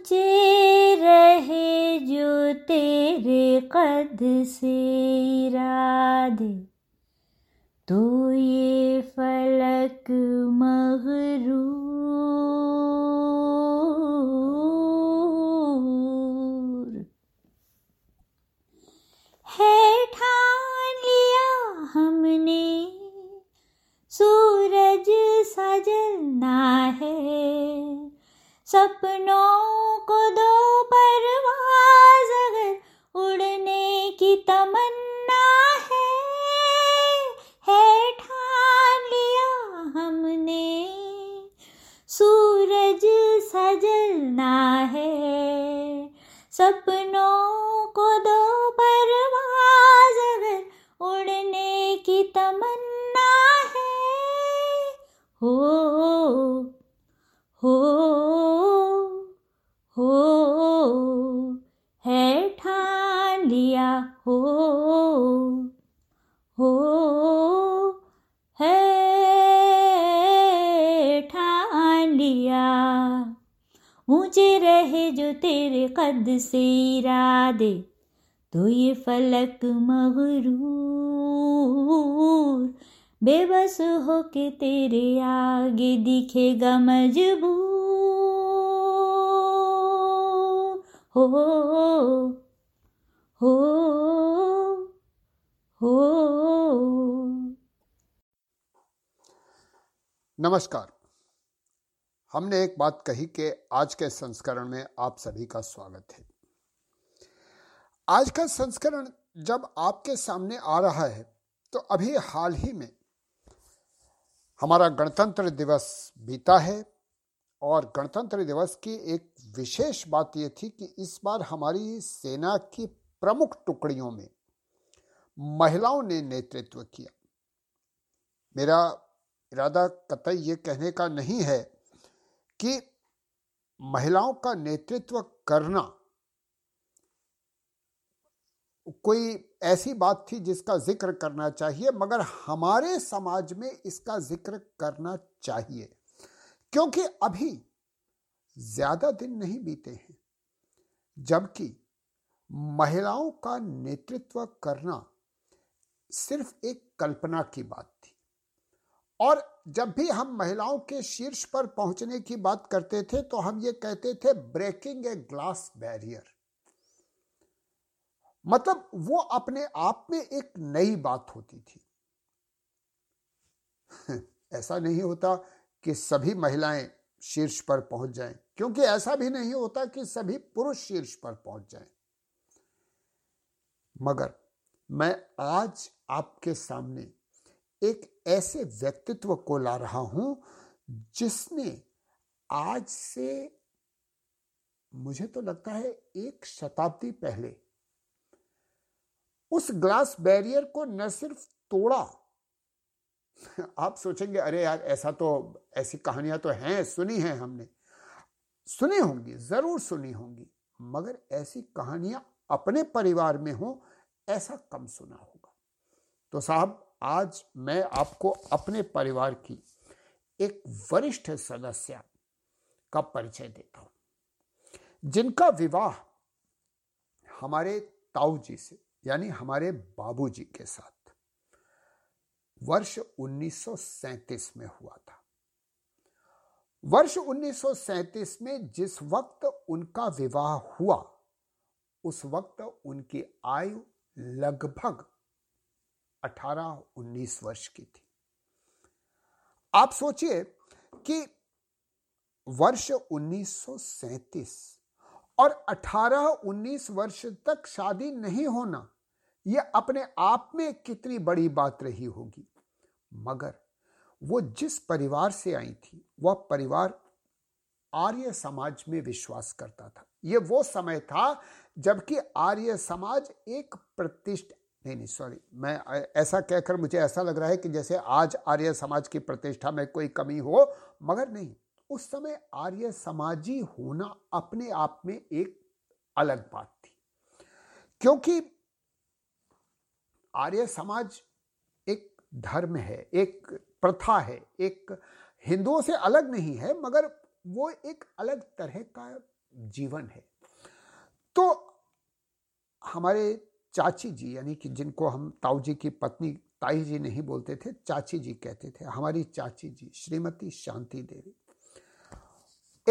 ऊँचे रहे जो तेरे कद से इरादे। तो ये हो हो हो, है ठान लिया हो हो, है ठान लिया ऊँचे रहे जो तेरे कद से इरादे तो ये फलक मगरूर बेबस हो के तेरे आगे दिखेगा मजबूर हो हो हो। नमस्कार। हमने एक बात कही कि आज के संस्करण में आप सभी का स्वागत है। आज का संस्करण जब आपके सामने आ रहा है तो अभी हाल ही में हमारा गणतंत्र दिवस बीता है और गणतंत्र दिवस की एक विशेष बात यह थी कि इस बार हमारी सेना की प्रमुख टुकड़ियों में महिलाओं ने नेतृत्व किया। मेरा इरादा कतई ये कहने का नहीं है कि महिलाओं का नेतृत्व करना कोई ऐसी बात थी जिसका ज़िक्र करना चाहिए, मगर हमारे समाज में इसका ज़िक्र करना चाहिए, क्योंकि अभी ज़्यादा दिन नहीं बीते हैं, जबकि महिलाओं का नेतृत्व करना सिर्फ़ एक कल्पना की बात थी। और जब भी हम महिलाओं के शीर्ष पर पहुँचने की बात करते थे तो हम ये कहते थे ब्रेकिंग ए ग्लास बैरियर मतलब वो अपने आप में एक नई बात होती थी। ऐसा नहीं होता कि सभी महिलाएँ शीर्ष पर पहुँच जाएँ, क्योंकि ऐसा भी नहीं होता कि सभी पुरुष शीर्ष पर पहुँच जाएँ। मगर मैं आज आपके सामने एक ऐसे व्यक्तित्व को ला रहा हूँ जिसने आज से, मुझे तो लगता है एक शताब्दी पहले उस ग्लास बैरियर को न सिर्फ़ तोड़ा। आप सोचेंगे, अरे यार, ऐसा तो ऐसी कहानियाँ तो हैं, सुनी हैं हमने। सुनी होंगी, ज़रूर सुनी होंगी, मगर ऐसी कहानियाँ अपने परिवार में हो, ऐसा कम सुना होगा। तो साहब, आज मैं आपको अपने परिवार की एक वरिष्ठ सदस्य का परिचय देता हूँ, जिनका विवाह हमारे ताऊ जी से यानी हमारे बाबूजी के साथ। वर्ष 1937 में हुआ था। वर्ष 1937 में जिस वक्त उनका विवाह हुआ, उस वक्त उनकी आयु लगभग 18-19 वर्ष की थी। आप सोचिए कि वर्ष 1937 और 18-19 वर्ष तक शादी नहीं होना यह अपने आप में कितनी बड़ी बात रही होगी। मगर वो जिस परिवार से आई थी, वह परिवार आर्य समाज में विश्वास करता था। यह वो समय था जबकि आर्य समाज एक प्रतिष्ठा, नहीं नहीं सॉरी मैं, ऐसा कहकर मुझे ऐसा लग रहा है कि जैसे आज आर्य समाज की प्रतिष्ठा में कोई कमी हो, मगर नहीं, उस समय आर्य समाजी होना अपने आप में एक अलग बात थी। क्योंकि आर्य समाज एक धर्म है, एक प्रथा है, एक हिंदुओं से अलग नहीं है, मगर वो एक अलग तरह का जीवन है। तो हमारे चाची जी, यानी कि जिनको हम ताऊ जी की पत्नी ताई जी नहीं बोलते थे, चाची जी कहते थे, हमारी चाची जी, श्रीमती शांति देवी।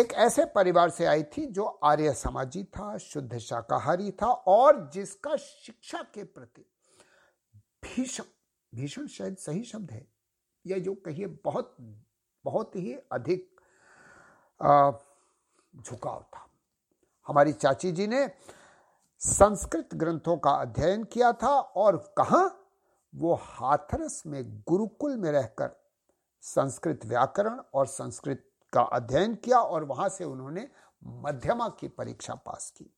एक ऐसे परिवार से आई थी जो आर्य समाजी था, शुद्ध शाकाहारी था और जिसका शिक्षा के प्रति भीषण भीषण शायद सही शब्द है यह जो कहिए बहुत बहुत ही अधिक झुकाव था। हमारी चाची जी ने संस्कृत ग्रंथों का अध्ययन किया था और कहा? वो हाथरस में गुरुकुल में रहकर संस्कृत व्याकरण और संस्कृत का अध्ययन किया और वहाँ से उन्होंने मध्यमा की परीक्षा पास की।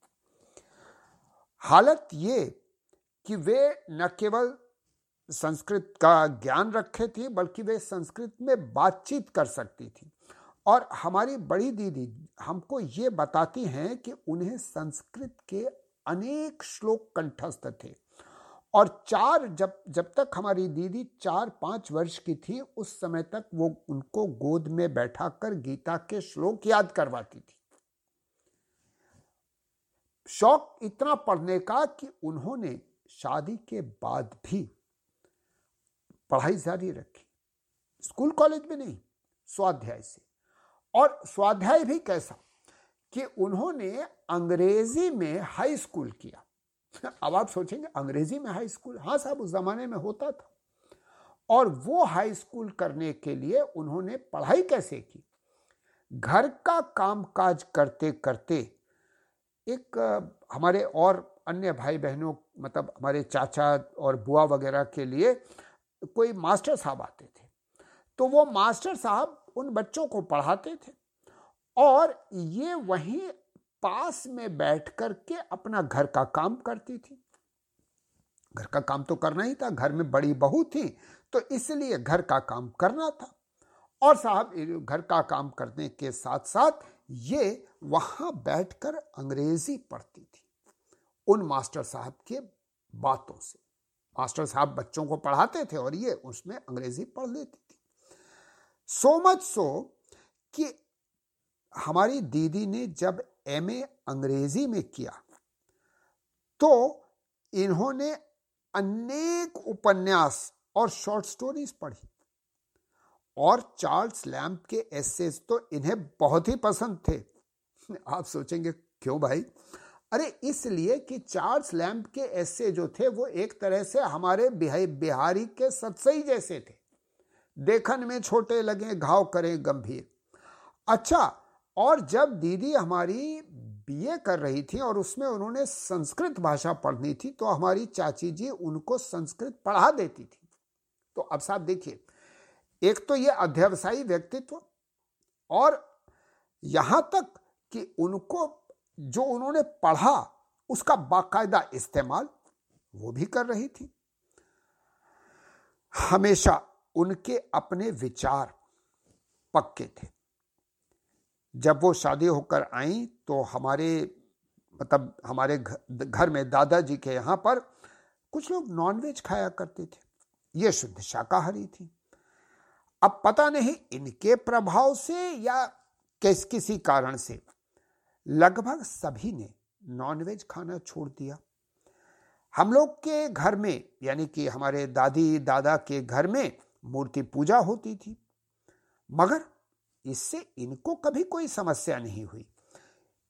हालत ये कि वे न केवल संस्कृत का ज्ञान रखे थे, बल्कि वे संस्कृत में बातचीत कर सकती थी। और हमारी बड़ी दीदी हमको ये बताती हैं कि उन्हें संस्कृत के अनेक श्लोक कंठस्थ थे। और चार जब जब तक हमारी दीदी चार पाँच वर्ष की थी, उस समय तक वो उनको गोद में बैठा कर गीता के श्लोक याद करवाती थी। शौक इतना पढ़ने का कि उन्होंने शादी के बाद भी पढ़ाई जारी रखी। स्कूल कॉलेज में नहीं, स्वाध्याय से। और स्वाध्याय भी कैसा कि उन्होंने अंग्रेज़ी में हाई स्कूल किया। अब आप सोचेंगे, अंग्रेज़ी में हाई स्कूल हाँ साहब, उस जमाने में होता था। और वो हाई स्कूल करने के लिए उन्होंने पढ़ाई कैसे की? घर का काम काज करते करते एक, हमारे और अन्य भाई बहनों मतलब हमारे चाचा और बुआ वगैरह के लिए कोई मास्टर साहब आते थे। तो वो मास्टर साहब उन बच्चों को पढ़ाते थे और ये वहीं पास में बैठ कर के अपना घर का काम करती थी। घर का काम तो करना ही था, घर में बड़ी बहू थी तो इसलिए घर का काम करना था। और साहब घर का काम करने के साथ साथ ये वहाँ बैठकर अंग्रेज़ी पढ़ती थी उन मास्टर साहब के बातों से। मास्टर साहब बच्चों को पढ़ाते थे और ये उसमें अंग्रेज़ी पढ़ लेती थी। सो मच सो कि हमारी दीदी ने जब एमए अंग्रेज़ी में किया तो इन्होंने अनेक उपन्यास और शॉर्ट स्टोरीज पढ़ी। और चार्ल्स लैम्प के एसेस तो इन्हें बहुत ही पसंद थे। आप सोचेंगे, क्यों भाई? अरे, इसलिए कि चार्ल्स लैम्प के ऐसे जो थे, वो एक तरह से हमारे बिहारी के सत्सई जैसे थे। देखन में छोटे लगे, घाव करें गंभीर। अच्छा और जब दीदी हमारी बीए कर रही थी और उसमें उन्होंने संस्कृत भाषा पढ़नी थी तो हमारी चाची जी उनको संस्कृत पढ़ा देती थी। तो अब साहब देखिए, एक तो ये अध्यवसायी व्यक्तित्व और यहाँ तक कि उनको जो उन्होंने पढ़ा, उसका बाकायदा इस्तेमाल वो भी कर रही थी। हमेशा उनके अपने विचार पक्के थे। जब वो शादी होकर आई तो हमारे मतलब हमारे घर में दादाजी के यहाँ पर कुछ लोग नॉनवेज खाया करते थे। ये शुद्ध शाकाहारी थी। अब पता नहीं इनके प्रभाव से या किस, किसी कारण से लगभग सभी ने नॉनवेज खाना छोड़ दिया। हम लोग के घर में, यानी कि हमारे दादी, दादा के घर में मूर्ति पूजा होती थी। मगर इससे इनको कभी कोई समस्या नहीं हुई।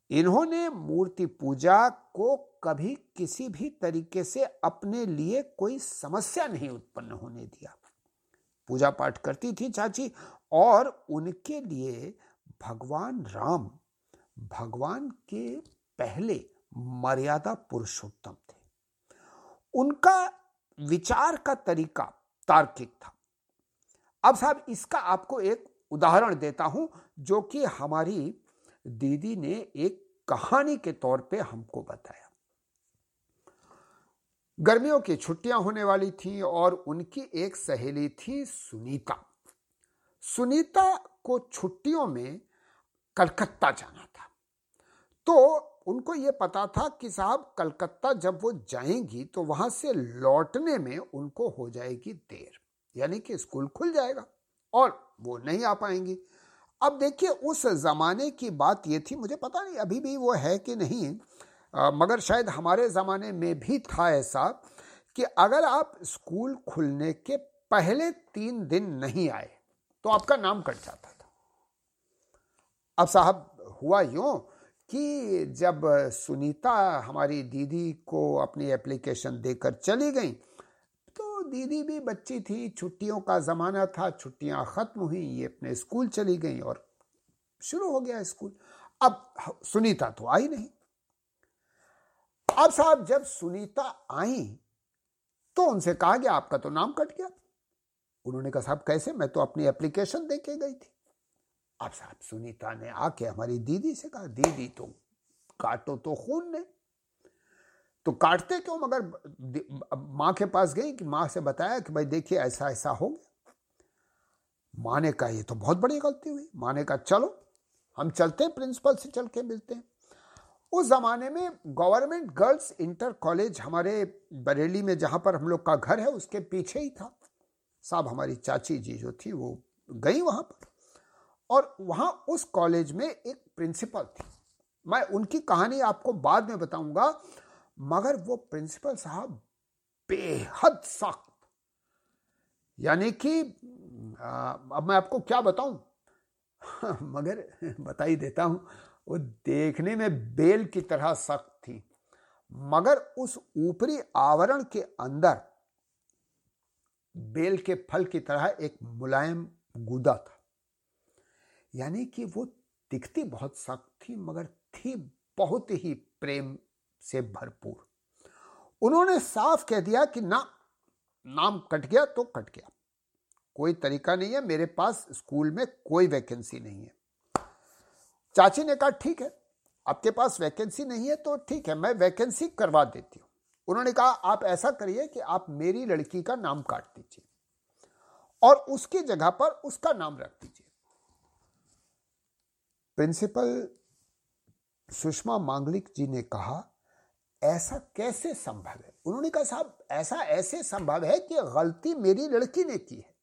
इन्होंने मूर्ति पूजा को कभी किसी भी तरीके से अपने लिए कोई समस्या नहीं उत्पन्न होने दिया। पूजा पाठ करती थी चाची और उनके लिए भगवान राम भगवान के पहले मर्यादा पुरुषोत्तम थे। उनका विचार का तरीका तार्किक था। अब साहब, इसका आपको एक उदाहरण देता हूँ, जो कि हमारी दीदी ने एक कहानी के तौर पे हमको बताया। गर्मियों की छुट्टियाँ होने वाली थी और उनकी एक सहेली थी सुनीता। सुनीता को छुट्टियों में कलकत्ता जाना तो उनको यह पता था कि साहब कलकत्ता जब वो जाएँगी तो वहाँ से लौटने में उनको हो जाएगी देर यानी कि स्कूल खुल जाएगा और वो नहीं आ पाएँगी। अब देखिए उस जमाने की बात ये थी मुझे पता नहीं अभी भी वो है कि नहीं आ, मगर शायद हमारे ज़माने में भी था ऐसा कि अगर आप स्कूल खुलने के पहले तीन दिन नहीं आए तो आपका नाम कट जाता था। अब साहब हुआ यूँ कि जब सुनीता हमारी दीदी को अपनी एप्लीकेशन देकर चली गई तो दीदी भी बच्ची थी, छुट्टियों का ज़माना था, छुट्टियाँ ख़त्म हुई, ये अपने स्कूल चली गई और शुरू हो गया स्कूल। अब सुनीता तो आई नहीं। अब साहब जब सुनीता आई तो उनसे कहा गया आपका तो नाम कट गया। उन्होंने कहा, साहब, कैसे? मैं तो अपनी एप्लीकेशन दे के गई थी। अब साहब सुनीता ने आके हमारी दीदी से कहा, दीदी तो काटो तो खून ने। तो काटते क्यों? मगर माँ के पास गई कि माँ से बताया कि भाई देखिए, ऐसा ऐसा हो गया। माँ ने कहा, ये तो बहुत बड़ी गलती हुई। माँ ने कहा, चलो, हम चलते हैं, प्रिंसिपल से चल के मिलते हैं। उस ज़माने में गवर्नमेंट गर्ल्स इंटर कॉलेज हमारे बरेली में जहाँ पर हम लोग का घर है, उसके पीछे ही था। साहब, हमारी चाची जी जो थी, वो गई वहाँ पर। और वहाँ उस कॉलेज में एक प्रिंसिपल थी। मैं उनकी कहानी आपको बाद में बताऊँगा, मगर वो प्रिंसिपल साहब बेहद सख्त। यानी कि अब मैं आपको क्या बताऊँ? मगर बता ही देता हूँ, वो देखने में बेल की तरह सख्त थी। मगर उस ऊपरी आवरण के अंदर बेल के फल की तरह एक मुलायम गुदा था। यानी कि वो दिखती बहुत सख्त थी, मगर थी बहुत ही प्रेम से भरपूर। उन्होंने साफ़ कह दिया कि ना, नाम कट गया तो कट गया। कोई तरीका नहीं है, मेरे पास स्कूल में कोई वैकेंसी नहीं है। चाची ने कहा, ठीक है, आपके पास वैकेंसी नहीं है तो ठीक है, मैं वैकेंसी करवा देती हूँ। उन्होंने कहा, आप ऐसा करिए कि आप मेरी लड़की का नाम काट दीजिए और उसकी जगह पर उसका नाम रख दीजिए। प्रिंसिपल सुषमा मांगलिक जी ने कहा, ऐसा कैसे संभव है? उन्होंने कहा, साहब, ऐसा ऐसे संभव है कि गलती मेरी लड़की ने की है।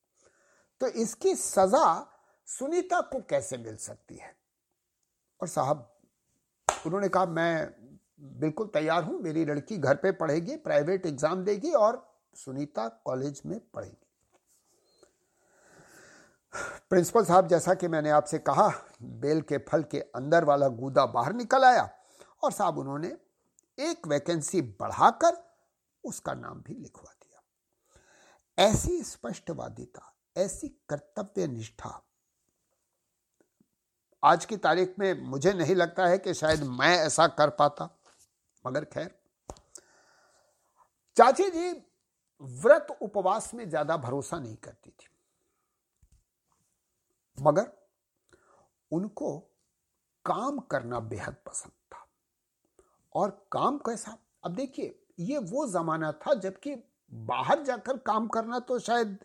तो इसकी सजा सुनीता को कैसे मिल सकती है? और साहब, उन्होंने कहा, मैं बिल्कुल तैयार हूँ, मेरी लड़की घर पे पढ़ेगी, प्राइवेट एग्ज़ाम देगी और सुनीता कॉलेज में पढ़ेगी। प्रिंसिपल साहब, जैसा कि मैंने आपसे कहा, बेल के फल के अंदर वाला गूदा बाहर निकल आया और साहब उन्होंने एक वैकेंसी बढ़ाकर उसका नाम भी लिखवा दिया। ऐसी स्पष्टवादिता, ऐसी कर्तव्य निष्ठा आज की तारीख में मुझे नहीं लगता है कि शायद मैं ऐसा कर पाता, मगर खैर। चाची जी, व्रत उपवास में ज़्यादा भरोसा नहीं करती थी। मगर उनको काम करना बेहद पसंद था। और काम कैसा? अब देखिए, ये वो जमाना था जबकि बाहर जाकर काम करना तो शायद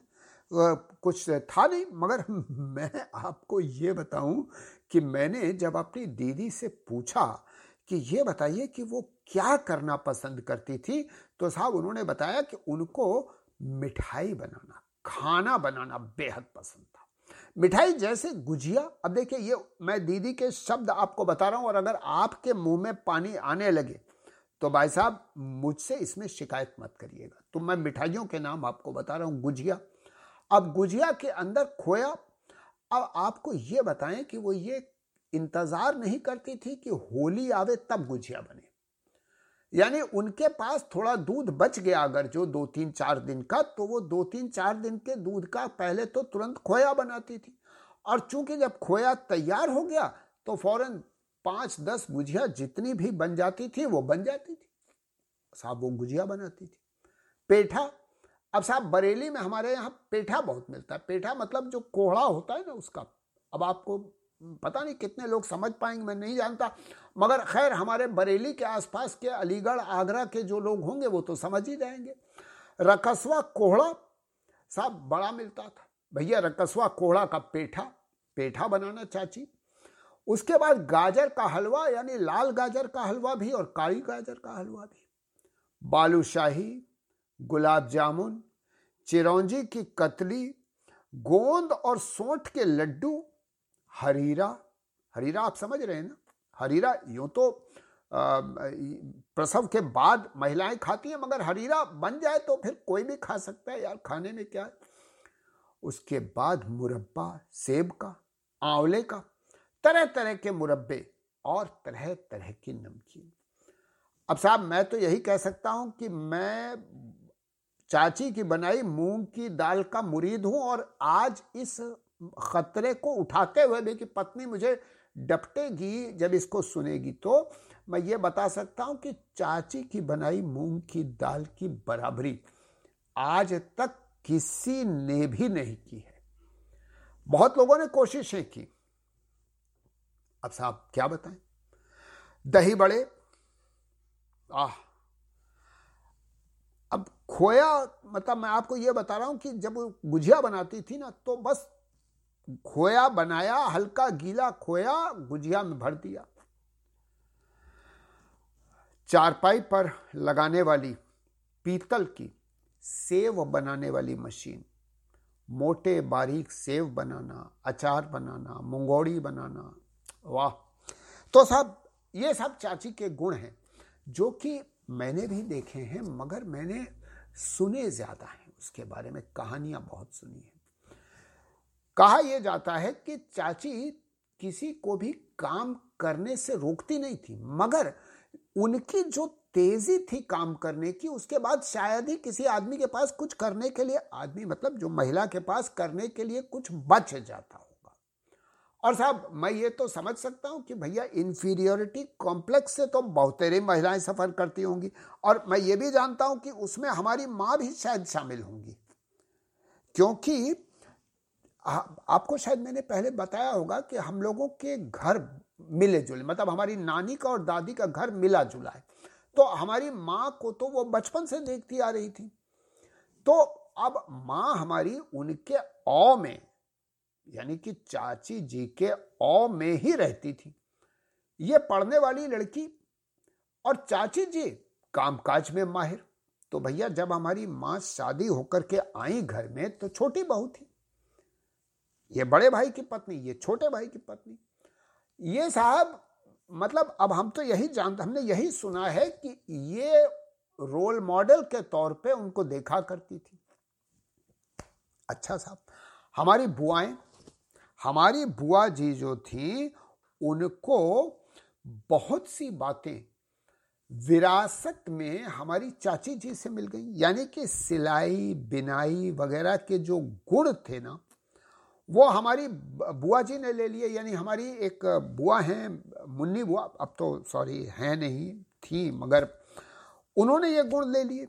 कुछ था नहीं। मगर मैं आपको ये बताऊँ कि मैंने जब अपनी दीदी से पूछा कि ये बताइए कि वो क्या करना पसंद करती थी तो साहब उन्होंने बताया कि उनको मिठाई बनाना, खाना बनाना बेहद पसंद था। मिठाई जैसे गुजिया, अब देखिए ये मैं दीदी के शब्द आपको बता रहा हूँ और अगर आपके मुँह में पानी आने लगे तो भाई साहब मुझसे इसमें शिकायत मत करिएगा। तो मैं मिठाइयों के नाम आपको बता रहा हूँ, गुजिया। अब गुजिया के अंदर खोया, अब आपको ये बताएँ कि वो ये इंतज़ार नहीं करती थी कि होली आवे तब गुजिया बने। यानी उनके पास थोड़ा दूध बच गया अगर जो दो तीन चार दिन का तो वो दो तीन चार दिन के दूध का पहले तो तुरंत खोया बनाती थी। और चूँकि जब खोया तैयार हो गया तो फ़ौरन पाँच दस गुजिया जितनी भी बन जाती थी, वो बन जाती थी। साहब वो गुजिया बनाती थी। पेठा, अब साहब बरेली में हमारे यहाँ पेठा बहुत मिलता है। पेठा मतलब जो कोहड़ा होता है ना उसका, अब आपको पता नहीं कितने लोग समझ पाएँगे, मैं नहीं जानता। मगर खैर, हमारे बरेली के आसपास के अलीगढ़, आगरा के जो लोग होंगे, वो तो समझ ही जाएँगे। रकसवा कोहड़ा साहब बड़ा मिलता था। भैया, रकसवा कोहड़ा का पेठा पेठा बनाना चाची। उसके बाद गाजर का हलवा, यानी लाल गाजर का हलवा भी और काली गाजर का हलवा भी। बालूशाही गुलाब जामुन, चिरौंजी की कतली, गोंद और सोंठ के लड्डू हरीरा हरीरा आप समझ रहे हैं ना? हरीरा यूँ तो प्रसव के बाद महिलाएँ खाती हैं, मगर हरीरा बन जाए तो फिर कोई भी खा सकता है यार, खाने में क्या है? उसके बाद मुरब्बा, सेब का, आंवले का तरह तरह के मुरब्बे और तरह तरह की नमकीन। अब साहब, मैं तो यही कह सकता हूँ कि मैं चाची की बनाई, मूंग की दाल का मुरीद हूँ और आज इस खतरे को उठाते हुए भी कि पत्नी मुझे डपटेगी, जब इसको सुनेगी तो मैं ये बता सकता हूँ कि चाची की बनाई मूंग की दाल की बराबरी आज तक किसी ने भी नहीं की है। बहुत लोगों ने कोशिशें की। अब साहब क्या बताएँ? दही बड़े, आह। अब खोया मतलब मैं आपको यह बता रहा हूँ कि जब गुजिया बनाती थी ना तो बस खोया बनाया, हल्का गीला खोया, गुजिया में भर दिया। चारपाई पर लगाने वाली पीतल की सेव बनाने वाली मशीन, मोटे बारीक सेव बनाना, अचार बनाना, मुंगोड़ी बनाना, वाह। तो साहब ये सब चाची के गुण हैं, जो कि मैंने भी देखे हैं, मगर मैंने सुने ज़्यादा हैं। उसके बारे में कहानियाँ बहुत सुनी हैं। कहा यह जाता है कि चाची किसी को भी काम करने से रोकती नहीं थी, मगर उनकी जो तेज़ी थी काम करने की, उसके बाद शायद ही किसी आदमी के पास कुछ करने के लिए, आदमी मतलब जो महिला के पास करने के लिए कुछ बच जाता होगा। और साहब, मैं ये तो समझ सकता हूँ कि भैया इंफीरियोरिटी कॉम्प्लेक्स से तो बहुतेरे महिलाएँ सफ़र करती होंगी, और मैं ये भी जानता हूँ कि उसमें हमारी माँ भी शायद शामिल होंगी, क्योंकि आपको शायद मैंने पहले बताया होगा कि हम लोगों के घर मिले जुले मतलब हमारी नानी का और दादी का घर मिला जुला है। तो हमारी माँ को तो वो बचपन से देखती आ रही थी। तो अब माँ हमारी उनके औ में, यानी कि चाची जी के औ में ही रहती थी। ये पढ़ने वाली लड़की और चाची जी कामकाज में माहिर। तो भैया, जब हमारी माँ शादी होकर के आई घर में तो छोटी बहू थी। ये बड़े भाई की पत्नी, ये छोटे भाई की पत्नी। ये साहब मतलब अब हम तो यही जानते, हमने यही सुना है कि ये रोल मॉडल के तौर पे उनको देखा करती थी। अच्छा साहब, हमारी बुआएँ, हमारी बुआ जी जो थी, उनको बहुत सी बातें विरासत में हमारी चाची जी से मिल गई। यानी कि सिलाई, बिनाई वगैरह के जो गुण थे ना वो हमारी बुआ जी ने ले लिए, यानी हमारी एक बुआ हैं, मुन्नी बुआ, अब तो सॉरी, हैं नहीं, थी, मगर उन्होंने ये गुण ले लिए।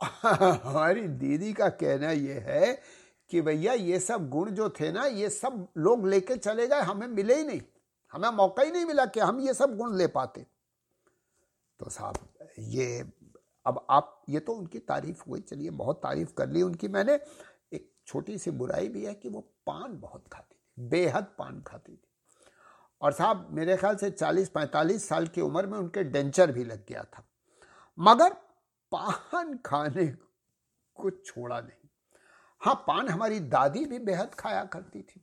हमारी दीदी का कहना ये है कि भैया, ये सब गुण जो थे ना, ये सब लोग लेके चले गए, हमें मिले ही नहीं। हमें मौका ही नहीं मिला कि हम ये सब गुण ले पाते। तो साहब, ये, अब आप, ये तो उनकी तारीफ़ हुई चलिए, बहुत तारीफ़ कर ली उनकी मैंने। छोटी सी बुराई भी है कि वो पान बहुत खाती थी, बेहद पान खाती थी। और साहब, मेरे ख्याल से 40-45 साल की उम्र में उनके डेंचर भी लग गया था। मगर पान खाने को छोड़ा नहीं। हाँ पान हमारी दादी भी बेहद खाया करती थी।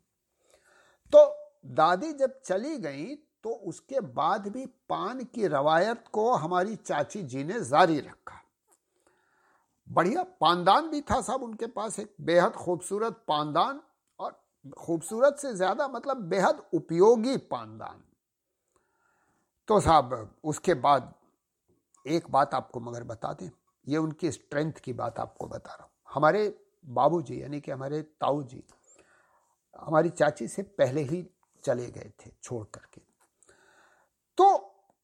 तो दादी जब चली गई तो उसके बाद भी पान की रवायत को हमारी चाची जी ने जारी रखा। बढ़िया पानदान भी था साहब उनके पास, एक बेहद खूबसूरत पानदान और खूबसूरत से ज़्यादा मतलब बेहद उपयोगी पानदान। तो साहब, उसके बाद एक बात आपको मगर बता दें, ये उनकी स्ट्रेंथ की बात आपको बता रहा हूँ। हमारे बाबूजी, यानी कि हमारे ताऊ जी हमारी चाची से पहले ही चले गए थे छोड़ करके। तो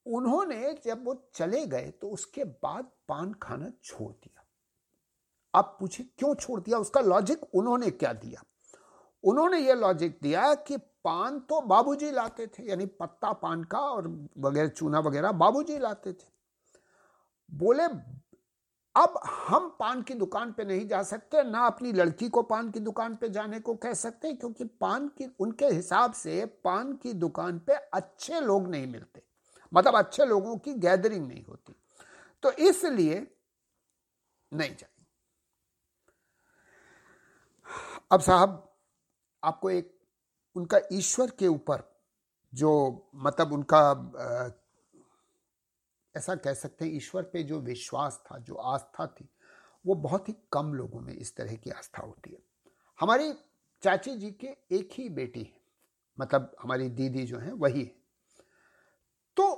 उन्होंने जब वो चले गए तो उसके बाद पान खाना छोड़ दिया। आप पूछे क्यों छोड़ दिया? उसका लॉजिक उन्होंने क्या दिया? उन्होंने ये लॉजिक दिया कि पान तो बाबूजी लाते थे, यानी पत्ता पान का और वगैरह, चूना वगैरह बाबूजी लाते थे। बोले, अब हम पान की दुकान पे नहीं जा सकते, ना अपनी लड़की को पान की दुकान पे जाने को कह सकते, क्योंकि पान की, उनके हिसाब से पान की दुकान पे अच्छे लोग नहीं मिलते। मतलब अच्छे लोगों की गैदरिंग नहीं होती। तो इसलिए नहीं जाए अब साहब, आपको एक, उनका ईश्वर के ऊपर जो मतलब उनका ऐसा कह सकते हैं, ईश्वर पे जो विश्वास था, जो आस्था थी, वो बहुत ही कम लोगों में इस तरह की आस्था होती है। हमारी चाची जी के एक ही बेटी है मतलब हमारी दीदी जो है, वही है। तो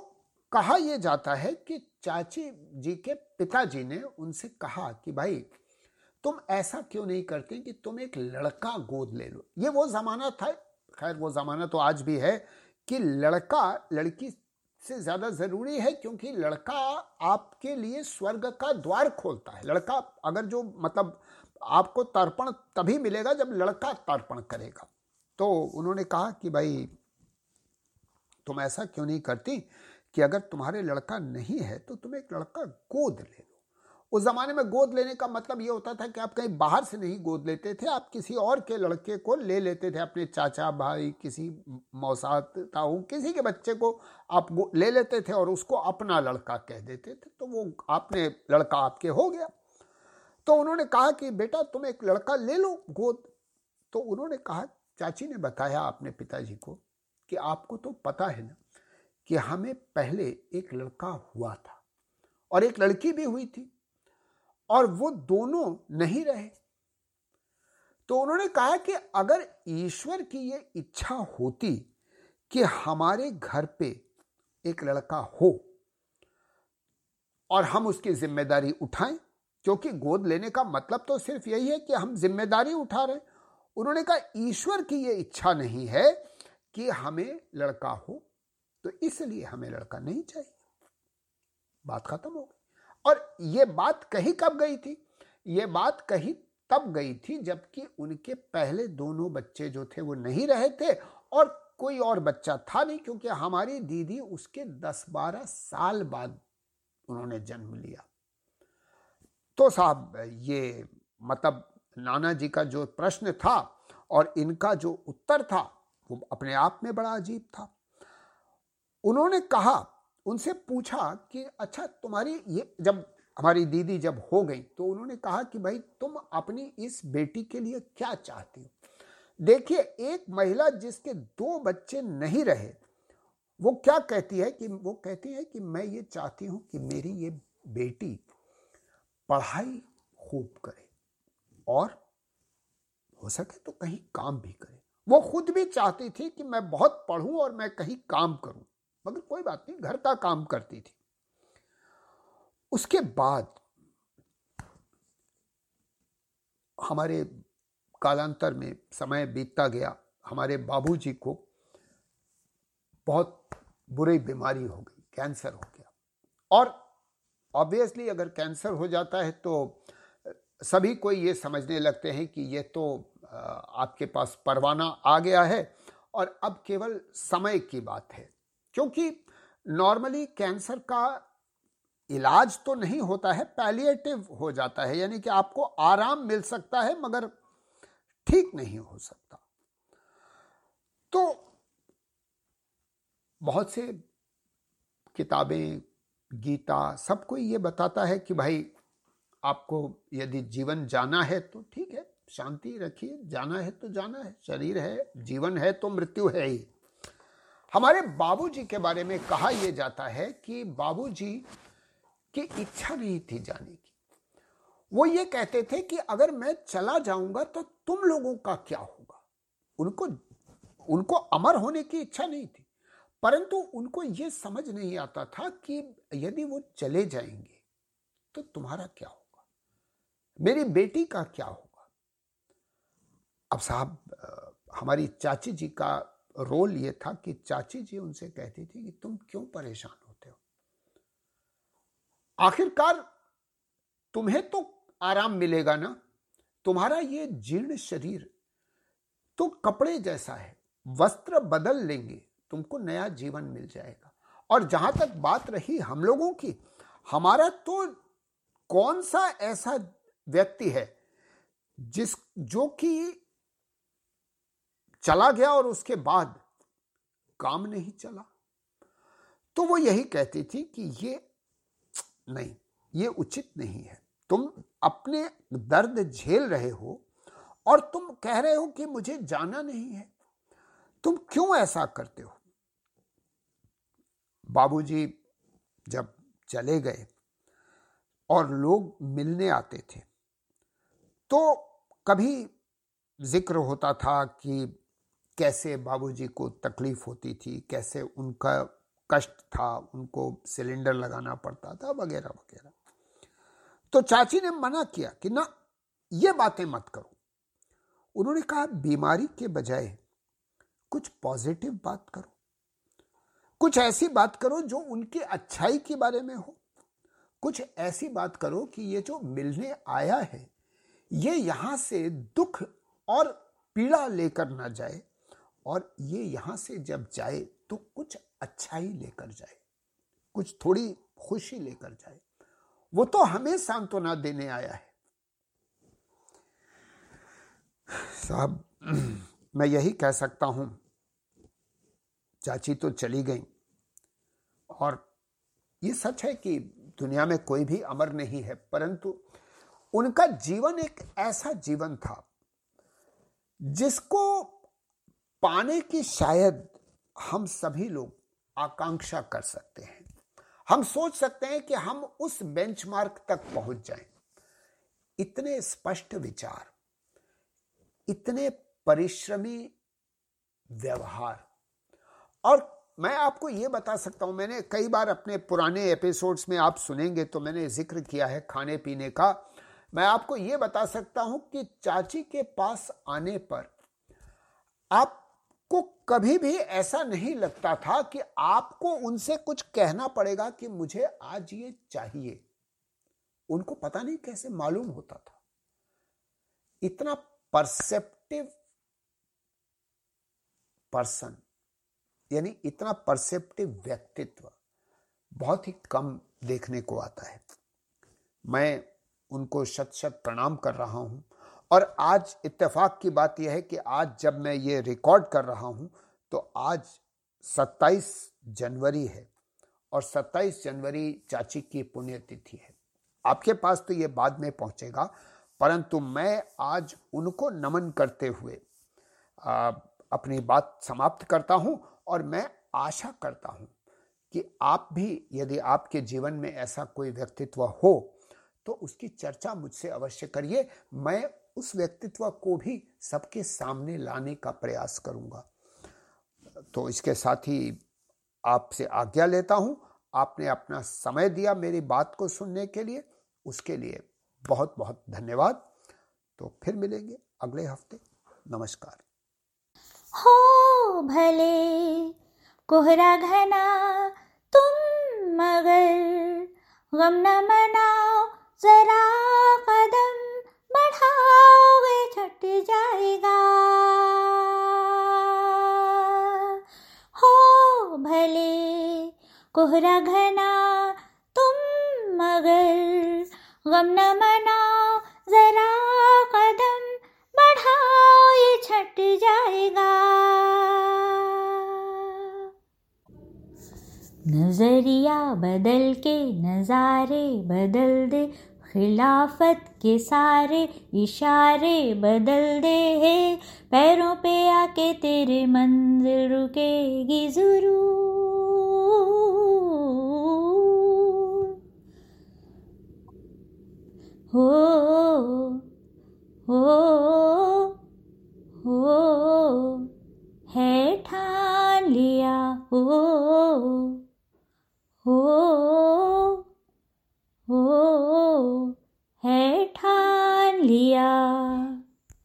कहा यह जाता है कि चाची जी के पिताजी ने उनसे कहा कि भाई तुम ऐसा क्यों नहीं करते कि तुम एक लड़का गोद ले लो? ये वो जमाना था, खैर वो जमाना तो आज भी है, कि लड़का लड़की से ज़्यादा ज़रूरी है क्योंकि लड़का आपके लिए स्वर्ग का द्वार खोलता है। लड़का अगर जो मतलब आपको तर्पण तभी मिलेगा जब लड़का तर्पण करेगा। तो उन्होंने कहा कि भाई, तुम ऐसा क्यों नहीं करती कि अगर तुम्हारे लड़का नहीं है तो तुम एक लड़का गोद ले उस जमाने में गोद लेने का मतलब ये होता था कि आप कहीं बाहर से नहीं गोद लेते थे, आप किसी और के लड़के को ले लेते थे, अपने चाचा, भाई, किसी मौसात ताऊ किसी के बच्चे को आप ले लेते थे और उसको अपना लड़का कह देते थे। तो वो आपने लड़का आपके हो गया। तो उन्होंने कहा कि, बेटा, तुम एक लड़का ले लो गोद। तो उन्होंने कहा, चाची ने बताया अपने पिताजी को कि आपको तो पता है ना कि हमें पहले एक लड़का हुआ था और एक लड़की भी हुई थी। और वो दोनों नहीं रहे। तो उन्होंने कहा कि अगर ईश्वर की ये इच्छा होती कि हमारे घर पे एक लड़का हो और हम उसकी ज़िम्मेदारी उठाएँ, क्योंकि गोद लेने का मतलब तो सिर्फ़ यही है कि हम ज़िम्मेदारी उठा रहे उन्होंने कहा, ईश्वर की ये इच्छा नहीं है कि हमें लड़का हो तो इसलिए हमें लड़का नहीं चाहिए। बात खत्म हो गई। और ये बात कही कब गई थी? ये बात कही तब गई थी जबकि उनके पहले दोनों बच्चे जो थे वो नहीं रहे थे और कोई और बच्चा था नहीं क्योंकि हमारी दीदी उसके दस बारह साल बाद उन्होंने जन्म लिया। तो साहब, ये मतलब नाना जी का जो प्रश्न था और इनका जो उत्तर था वो अपने आप में बड़ा अजीब था। उन्होंने कहा उनसे पूछा कि अच्छा तुम्हारी ये जब हमारी दीदी जब हो गई तो उन्होंने कहा कि, भाई, तुम अपनी इस बेटी के लिए क्या चाहती हो? देखिए, एक महिला जिसके दो बच्चे नहीं रहे, वो क्या कहती है कि, वो कहती है कि, मैं ये चाहती हूँ कि मेरी ये बेटी पढ़ाई खूब करे और हो सके तो कहीं काम भी करे। वो खुद भी चाहती थी कि मैं बहुत पढ़ूं और मैं कहीं काम करूँ। मगर कोई बात नहीं, घर का काम करती थी। उसके बाद हमारे कालांतर में समय बीतता गया। हमारे बाबूजी को बहुत बुरी बीमारी हो गई, कैंसर हो गया। और ऑब्वियसली अगर कैंसर हो जाता है तो सभी कोई ये समझने लगते हैं कि ये तो आपके पास परवाना आ गया है और अब केवल समय की बात है। क्योंकि नॉर्मली कैंसर का इलाज तो नहीं होता है पैलिएटिव हो जाता है, यानी कि आपको आराम मिल सकता है, मगर ठीक नहीं हो सकता। तो बहुत से किताबें, गीता सब कोई ये बताता है कि भाई, आपको यदि जीवन जाना है तो ठीक है, शांति रखिए, जाना है तो जाना है, शरीर है, जीवन है तो मृत्यु है ही। हमारे बाबूजी के बारे में कहा यह जाता है कि बाबूजी की इच्छा नहीं थी जाने की। वो ये कहते थे कि अगर मैं चला जाऊँगा तो तुम लोगों का क्या होगा? उनको उनको अमर होने की इच्छा नहीं थी, परंतु उनको यह समझ नहीं आता था कि यदि वो चले जाएँगे तो तुम्हारा क्या होगा? मेरी बेटी का क्या होगा? अब साहब हमारी चाची जी का रोल ये था कि चाची जी उनसे कहती थी कि तुम क्यों परेशान होते हो? आखिरकार तुम्हें तो आराम मिलेगा ना? तुम्हारा ये जीर्ण शरीर तो कपड़े जैसा है, वस्त्र बदल लेंगे, तुमको नया जीवन मिल जाएगा। और जहाँ तक बात रही हम लोगों की, हमारा तो कौन सा ऐसा व्यक्ति है जिस, जो कि चला गया और उसके बाद काम नहीं चला। तो वो यही कहती थी कि ये नहीं, ये उचित नहीं है। तुम अपने दर्द झेल रहे हो और तुम कह रहे हो कि मुझे जाना नहीं है। तुम क्यों ऐसा करते हो? बाबूजी जब चले गए और लोग मिलने आते थे तो कभी ज़िक्र होता था कि कैसे बाबूजी को तकलीफ़ होती थी, कैसे उनका कष्ट था, उनको सिलेंडर लगाना पड़ता था, वगैरह वगैरह। तो चाची ने मना किया कि ना, ये बातें मत करो। उन्होंने कहा, बीमारी के बजाय कुछ पॉजिटिव बात करो। कुछ ऐसी बात करो जो उनकी अच्छाई के बारे में हो। कुछ ऐसी बात करो कि ये जो मिलने आया है, ये यहाँ से दुख और पीड़ा लेकर ना जाए। और ये यहाँ से जब जाए तो कुछ अच्छा ही लेकर जाए, कुछ थोड़ी खुशी लेकर जाए। वो तो हमें सांत्वना देने आया है। साहब, मैं यही कह सकता हूँ। चाची तो चली गई। और ये सच है कि दुनिया में कोई भी अमर नहीं है, परंतु उनका जीवन एक ऐसा जीवन था जिसको पाने की शायद हम सभी लोग आकांक्षा कर सकते हैं। हम सोच सकते हैं कि हम उस बेंचमार्क तक पहुँच जाएँ। इतने स्पष्ट विचार, इतने परिश्रमी व्यवहार। और मैं आपको यह बता सकता हूँ, मैंने कई बार अपने पुराने एपिसोड्स में आप सुनेंगे तो मैंने ज़िक्र किया है खाने पीने का। मैं आपको यह बता सकता हूँ कि चाची के पास आने पर आपको कभी भी ऐसा नहीं लगता था कि आपको उनसे कुछ कहना पड़ेगा कि मुझे आज ये चाहिए। उनको पता नहीं कैसे मालूम होता था। इतना परसेप्टिव पर्सन यानी इतना परसेप्टिव व्यक्तित्व बहुत ही कम देखने को आता है। मैं उनको शत शत प्रणाम कर रहा हूँ। और आज इत्तेफाक की बात यह है कि आज जब मैं ये रिकॉर्ड कर रहा हूँ तो आज 27 जनवरी है और 27 जनवरी चाची की पुण्यतिथि है। आपके पास तो ये बाद में पहुंचेगा परंतु मैं आज उनको नमन करते हुए आ, अपनी बात समाप्त करता हूँ और मैं आशा करता हूँ कि आप भी यदि आपके जीवन में ऐसा कोई व्यक्तित्व हो तो उसकी चर्चा मुझसे अवश्य करिए। मैं उस व्यक्तित्व को भी सबके सामने लाने का प्रयास करूँगा। तो इसके साथ ही आपसे आज्ञा लेता हूँ। आपने अपना समय दिया मेरी बात को सुनने के लिए। उसके लिए बहुत बहुत धन्यवाद। तो फिर मिलेंगे अगले हफ़्ते। नमस्कार। हो भले, कोहरा घना तुम मगर, गम न मनाओ जरा कदम। हो भले कोहरा घना, तुम मगर गम न मनाओ जरा कदम बढ़ाओ ये छट जाएगा। नज़रिया बदल के नजारे बदल दे खिलाफत के सारे इशारे बदल दे है। पैरों पे आके तेरे मंजिल रुकेगी ज़रूर। हो हो हो, है ठान लिया, हो हो। हो है ठान लिया।